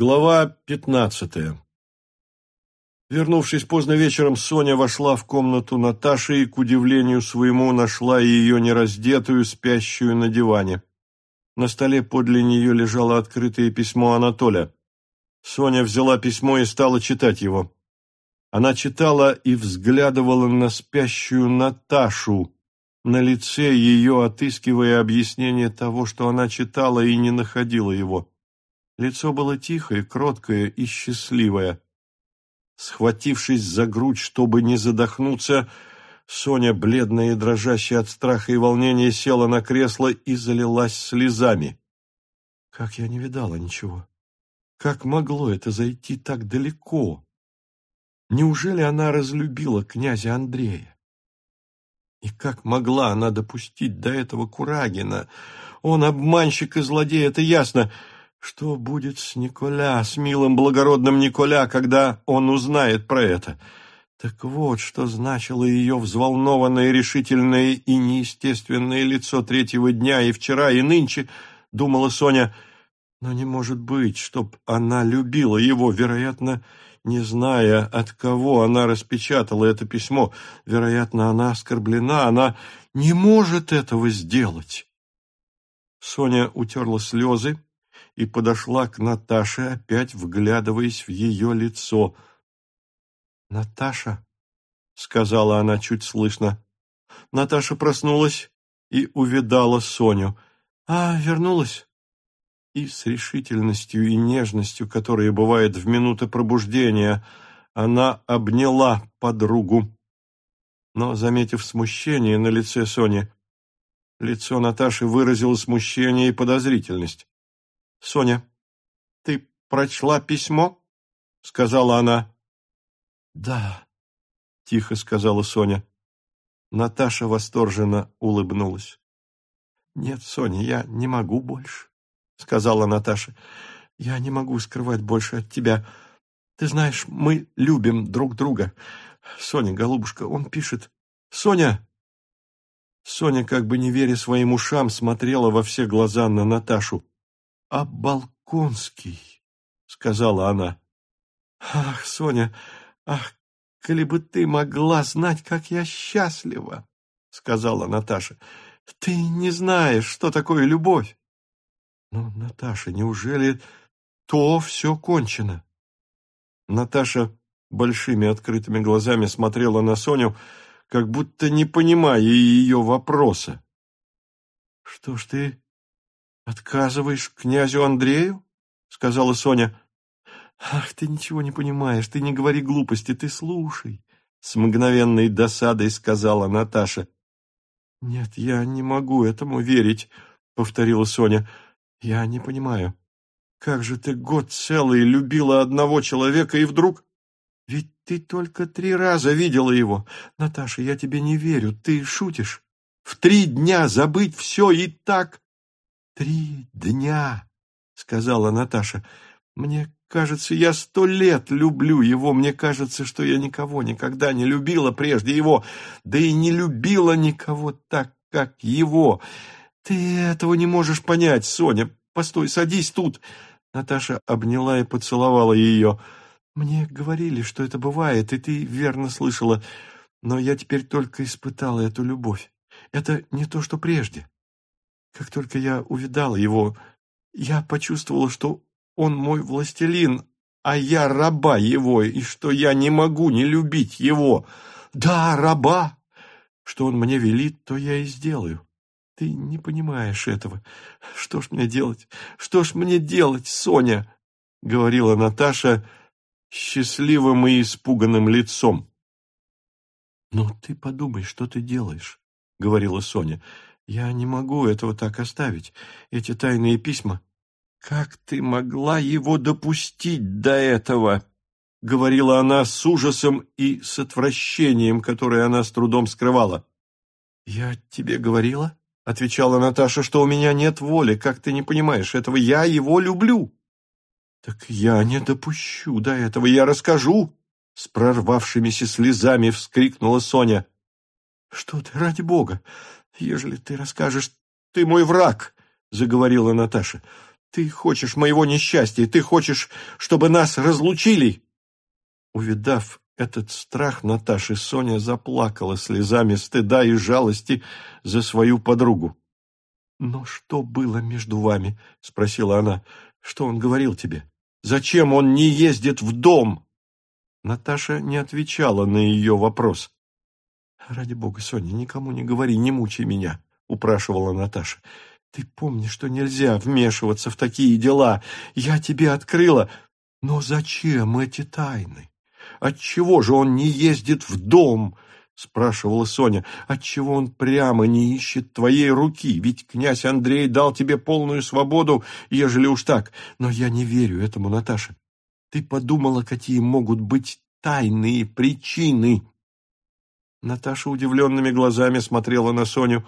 Глава пятнадцатая Вернувшись поздно вечером, Соня вошла в комнату Наташи и, к удивлению своему, нашла ее нераздетую, спящую на диване. На столе подле нее лежало открытое письмо Анатоля. Соня взяла письмо и стала читать его. Она читала и взглядывала на спящую Наташу, на лице ее отыскивая объяснение того, что она читала и не находила его. Лицо было тихое, кроткое и счастливое. Схватившись за грудь, чтобы не задохнуться, Соня, бледная и дрожащая от страха и волнения, села на кресло и залилась слезами. Как я не видала ничего. Как могло это зайти так далеко? Неужели она разлюбила князя Андрея? И как могла она допустить до этого Курагина? Он обманщик и злодей, это ясно. Что будет с Николя, с милым благородным Николя, когда он узнает про это? Так вот, что значило ее взволнованное, решительное и неестественное лицо третьего дня и вчера, и нынче, думала Соня. Но не может быть, чтоб она любила его, вероятно, не зная, от кого она распечатала это письмо. Вероятно, она оскорблена, она не может этого сделать. Соня утерла слезы, и подошла к Наташе, опять вглядываясь в ее лицо. «Наташа», — сказала она чуть слышно. Наташа проснулась и увидала Соню. «А, вернулась?» И с решительностью и нежностью, которые бывают в минуты пробуждения, она обняла подругу. Но, заметив смущение на лице Сони, лицо Наташи выразило смущение и подозрительность. — Соня, ты прочла письмо? — сказала она. — Да, — тихо сказала Соня. Наташа восторженно улыбнулась. — Нет, Соня, я не могу больше, — сказала Наташа. — Я не могу скрывать больше от тебя. Ты знаешь, мы любим друг друга. Соня, голубушка, он пишет. Соня! Соня, как бы не веря своим ушам, смотрела во все глаза на Наташу. — А Балконский, — сказала она. — Ах, Соня, ах, коли бы ты могла знать, как я счастлива, — сказала Наташа. — Ты не знаешь, что такое любовь. — Ну, Наташа, неужели то все кончено? Наташа большими открытыми глазами смотрела на Соню, как будто не понимая ее вопроса. — Что ж ты «Отказываешь князю Андрею?» — сказала Соня. «Ах, ты ничего не понимаешь, ты не говори глупости, ты слушай!» С мгновенной досадой сказала Наташа. «Нет, я не могу этому верить», — повторила Соня. «Я не понимаю. Как же ты год целый любила одного человека, и вдруг... Ведь ты только три раза видела его. Наташа, я тебе не верю, ты шутишь. В три дня забыть все и так...» «Три дня», — сказала Наташа. «Мне кажется, я сто лет люблю его. Мне кажется, что я никого никогда не любила прежде его, да и не любила никого так, как его. Ты этого не можешь понять, Соня. Постой, садись тут». Наташа обняла и поцеловала ее. «Мне говорили, что это бывает, и ты верно слышала, но я теперь только испытала эту любовь. Это не то, что прежде. Как только я увидала его, я почувствовала, что он мой властелин, а я раба его, и что я не могу не любить его. Да, раба! Что он мне велит, то я и сделаю. Ты не понимаешь этого. Что ж мне делать? Что ж мне делать, Соня? — говорила Наташа счастливым и испуганным лицом. — Ну, ты подумай, что ты делаешь, — говорила Соня. Я не могу этого так оставить, эти тайные письма. Как ты могла его допустить до этого? — говорила она с ужасом и с отвращением, которое она с трудом скрывала. — Я тебе говорила, — отвечала Наташа, — что у меня нет воли, как ты не понимаешь этого, я его люблю. — Так я не допущу до этого, я расскажу, — с прорвавшимися слезами вскрикнула Соня. — Что ты, ради бога, ежели ты расскажешь, ты мой враг, — заговорила Наташа. Ты хочешь моего несчастья, ты хочешь, чтобы нас разлучили!» Увидав этот страх Наташи, Соня заплакала слезами стыда и жалости за свою подругу. «Но что было между вами?» — спросила она. «Что он говорил тебе? Зачем он не ездит в дом?» Наташа не отвечала на ее вопрос. «Ради бога, Соня, никому не говори, не мучай меня», — упрашивала Наташа. «Ты помни, что нельзя вмешиваться в такие дела. Я тебе открыла. Но зачем эти тайны? Отчего же он не ездит в дом?» — спрашивала Соня. «Отчего он прямо не ищет твоей руки? Ведь князь Андрей дал тебе полную свободу, ежели уж так. Но я не верю этому, Наташа. Ты подумала, какие могут быть тайные причины?» Наташа удивленными глазами смотрела на Соню.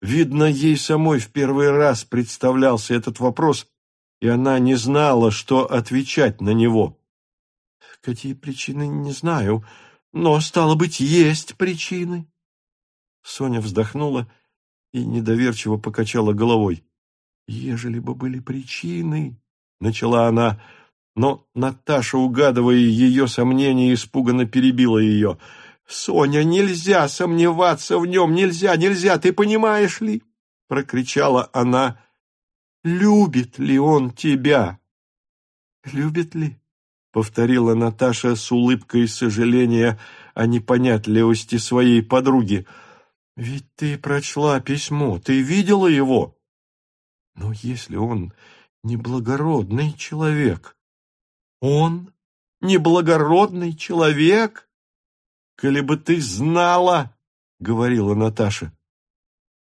Видно, ей самой в первый раз представлялся этот вопрос, и она не знала, что отвечать на него. «Какие причины, не знаю, но, стало быть, есть причины». Соня вздохнула и недоверчиво покачала головой. «Ежели бы были причины...» — начала она, но Наташа, угадывая ее сомнения, испуганно перебила ее — «Соня, нельзя сомневаться в нем, нельзя, нельзя, ты понимаешь ли?» — прокричала она. «Любит ли он тебя?» «Любит ли?» — повторила Наташа с улыбкой сожаления о непонятливости своей подруги. «Ведь ты прочла письмо, ты видела его?» «Но если он неблагородный человек...» «Он неблагородный человек?» Коли бы ты знала, — говорила Наташа.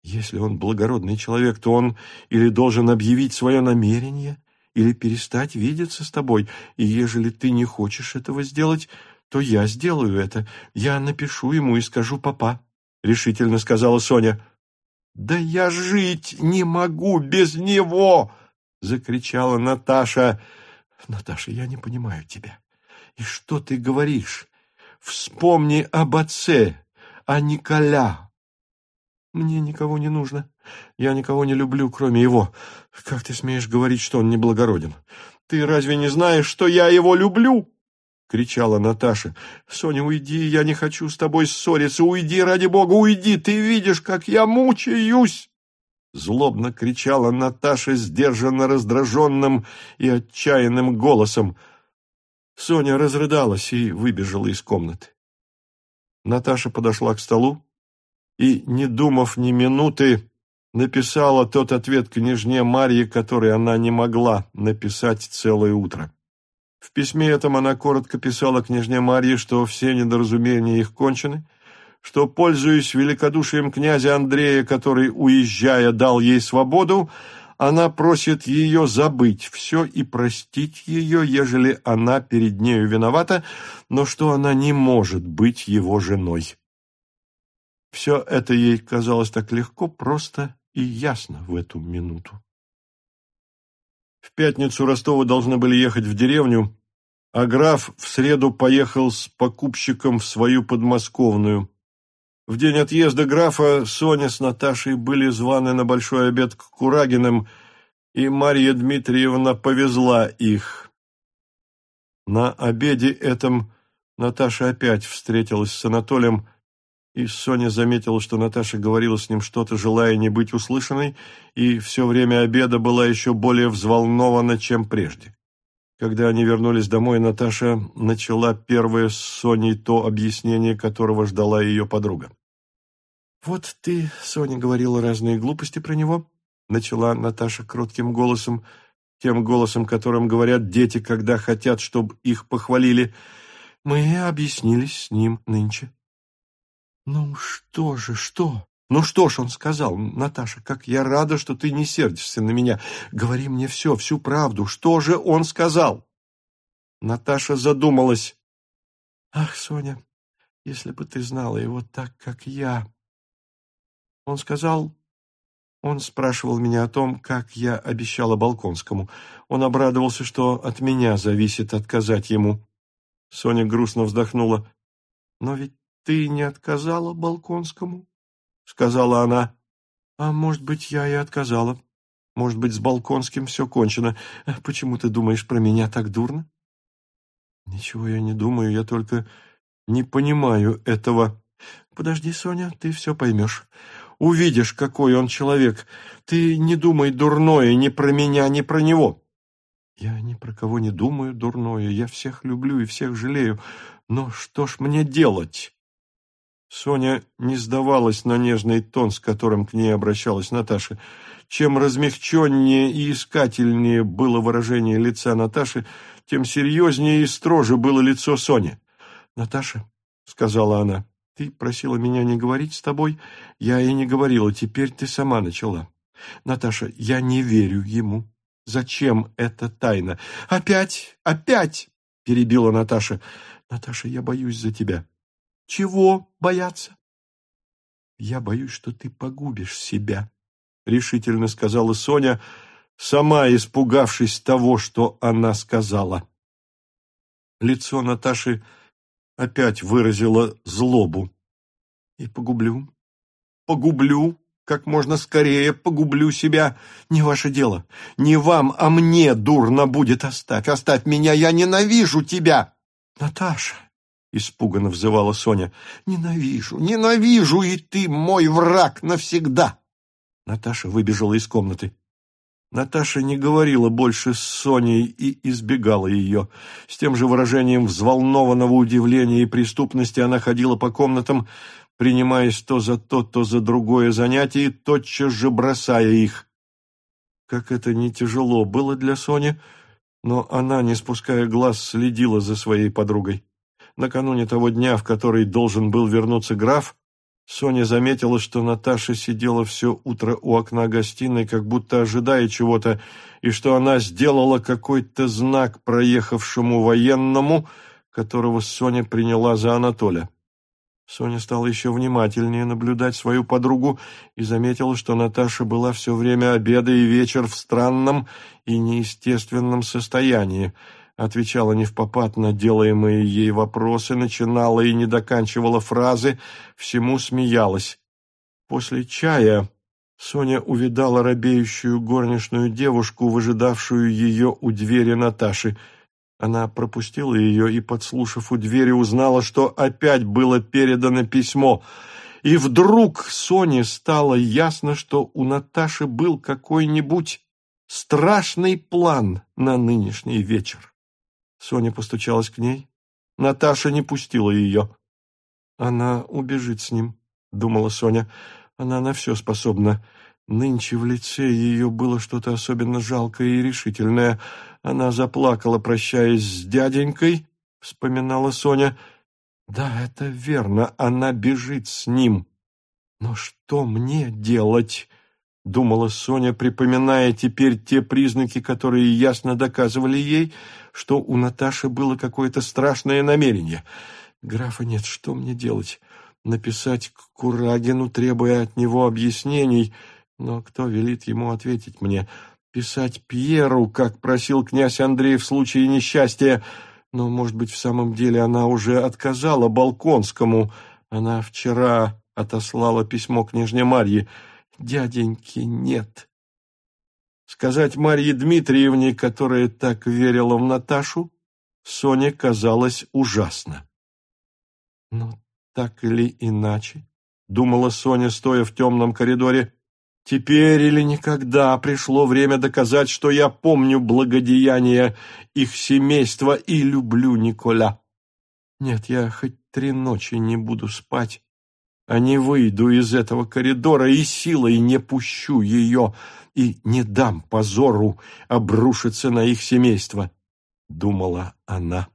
Если он благородный человек, то он или должен объявить свое намерение, или перестать видеться с тобой, и ежели ты не хочешь этого сделать, то я сделаю это. Я напишу ему и скажу папа, — решительно сказала Соня. «Да я жить не могу без него!» — закричала Наташа. «Наташа, я не понимаю тебя. И что ты говоришь? Вспомни об отце, о Николя. Мне никого не нужно. Я никого не люблю, кроме его. Как ты смеешь говорить, что он неблагороден? Ты разве не знаешь, что я его люблю? — кричала Наташа. — Соня, уйди, я не хочу с тобой ссориться. Уйди, ради бога, уйди. Ты видишь, как я мучаюсь. Злобно кричала Наташа сдержанно раздраженным и отчаянным голосом. Соня разрыдалась и выбежала из комнаты. Наташа подошла к столу и, не думав ни минуты, написала тот ответ княжне Марье, который она не могла написать целое утро. В письме этом она коротко писала княжне Марье, что все недоразумения их кончены, что, пользуясь великодушием князя Андрея, который, уезжая, дал ей свободу, она просит ее забыть все и простить ее, ежели она перед нею виновата, но что она не может быть его женой. Все это ей казалось так легко, просто и ясно в эту минуту. В пятницу Ростовы должны были ехать в деревню, а граф в среду поехал с покупщиком в свою подмосковную. В день отъезда графа Соня с Наташей были званы на большой обед к Курагиным, и Марья Дмитриевна повезла их. На обеде этом Наташа опять встретилась с Анатолием, и Соня заметила, что Наташа говорила с ним что-то, желая не быть услышанной, и все время обеда была еще более взволнована, чем прежде. Когда они вернулись домой, Наташа начала первое с Соней то объяснение, которого ждала ее подруга. «Вот ты, Соня, говорила разные глупости про него», — начала Наташа кротким голосом, тем голосом, которым говорят дети, когда хотят, чтобы их похвалили. «Мы объяснились с ним нынче». «Ну что же, что?» «Ну что ж он сказал, Наташа, как я рада, что ты не сердишься на меня. Говори мне все, всю правду. Что же он сказал?» Наташа задумалась. «Ах, Соня, если бы ты знала его так, как я...» Он сказал... Он спрашивал меня о том, как я обещала Балконскому. Он обрадовался, что от меня зависит отказать ему. Соня грустно вздохнула. «Но ведь ты не отказала Балконскому?» — сказала она. «А может быть, я и отказала. Может быть, с Балконским все кончено. Почему ты думаешь про меня так дурно? Ничего я не думаю, я только не понимаю этого. Подожди, Соня, ты все поймешь. Увидишь, какой он человек. Ты не думай дурное ни про меня, ни про него. Я ни про кого не думаю дурное. Я всех люблю и всех жалею. Но что ж мне делать? Соня не сдавалась на нежный тон, с которым к ней обращалась Наташа. Чем размягченнее и искательнее было выражение лица Наташи, тем серьезнее и строже было лицо Сони. «Наташа», — сказала она, — «ты просила меня не говорить с тобой. Я и не говорила, теперь ты сама начала. Наташа, я не верю ему. Зачем эта тайна? Опять, опять!» — перебила Наташа. «Наташа, я боюсь за тебя». «Чего бояться?» «Я боюсь, что ты погубишь себя», — решительно сказала Соня, сама испугавшись того, что она сказала. Лицо Наташи опять выразило злобу. «И погублю, погублю, как можно скорее погублю себя. Не ваше дело, не вам, а мне дурно будет. Оставь, оставь меня, я ненавижу тебя!» «Наташа!» — испуганно взывала Соня. «Ненавижу, ненавижу, и ты мой враг навсегда!» Наташа выбежала из комнаты. Наташа не говорила больше с Соней и избегала ее. С тем же выражением взволнованного удивления и преступности она ходила по комнатам, принимаясь то за то, то за другое занятие, тотчас же бросая их. Как это не тяжело было для Сони, но она, не спуская глаз, следила за своей подругой. Накануне того дня, в который должен был вернуться граф, Соня заметила, что Наташа сидела все утро у окна гостиной, как будто ожидая чего-то, и что она сделала какой-то знак проехавшему военному, которого Соня приняла за Анатоля. Соня стала еще внимательнее наблюдать свою подругу и заметила, что Наташа была все время обеда и вечер в странном и неестественном состоянии отвечала не на делаемые ей вопросы, начинала и не доканчивала фразы, всему смеялась. После чая Соня увидала робеющую горничную девушку, выжидавшую ее у двери Наташи. Она пропустила ее и, подслушав у двери, узнала, что опять было передано письмо. И вдруг Соне стало ясно, что у Наташи был какой-нибудь страшный план на нынешний вечер. Соня постучалась к ней. Наташа не пустила ее. «Она убежит с ним», — думала Соня. «Она на все способна. Нынче в лице ее было что-то особенно жалкое и решительное. Она заплакала, прощаясь с дяденькой», — вспоминала Соня. «Да, это верно, она бежит с ним. Но что мне делать?» Думала Соня, припоминая теперь те признаки, которые ясно доказывали ей, что у Наташи было какое-то страшное намерение. «Графа нет, что мне делать? Написать к Курагину, требуя от него объяснений, но кто велит ему ответить мне? Писать Пьеру, как просил князь Андрей в случае несчастья, но, может быть, в самом деле она уже отказала Балконскому. Она вчера отослала письмо княжне Марье» дяденьки нет. Сказать Марье Дмитриевне, которая так верила в Наташу, Соне казалось ужасно. Но так или иначе, думала Соня, стоя в темном коридоре, теперь или никогда пришло время доказать, что я помню благодеяния их семейства и люблю Николя. Нет, я хоть три ночи не буду спать, не выйду из этого коридора и силой не пущу ее, и не дам позору обрушиться на их семейство, — думала она.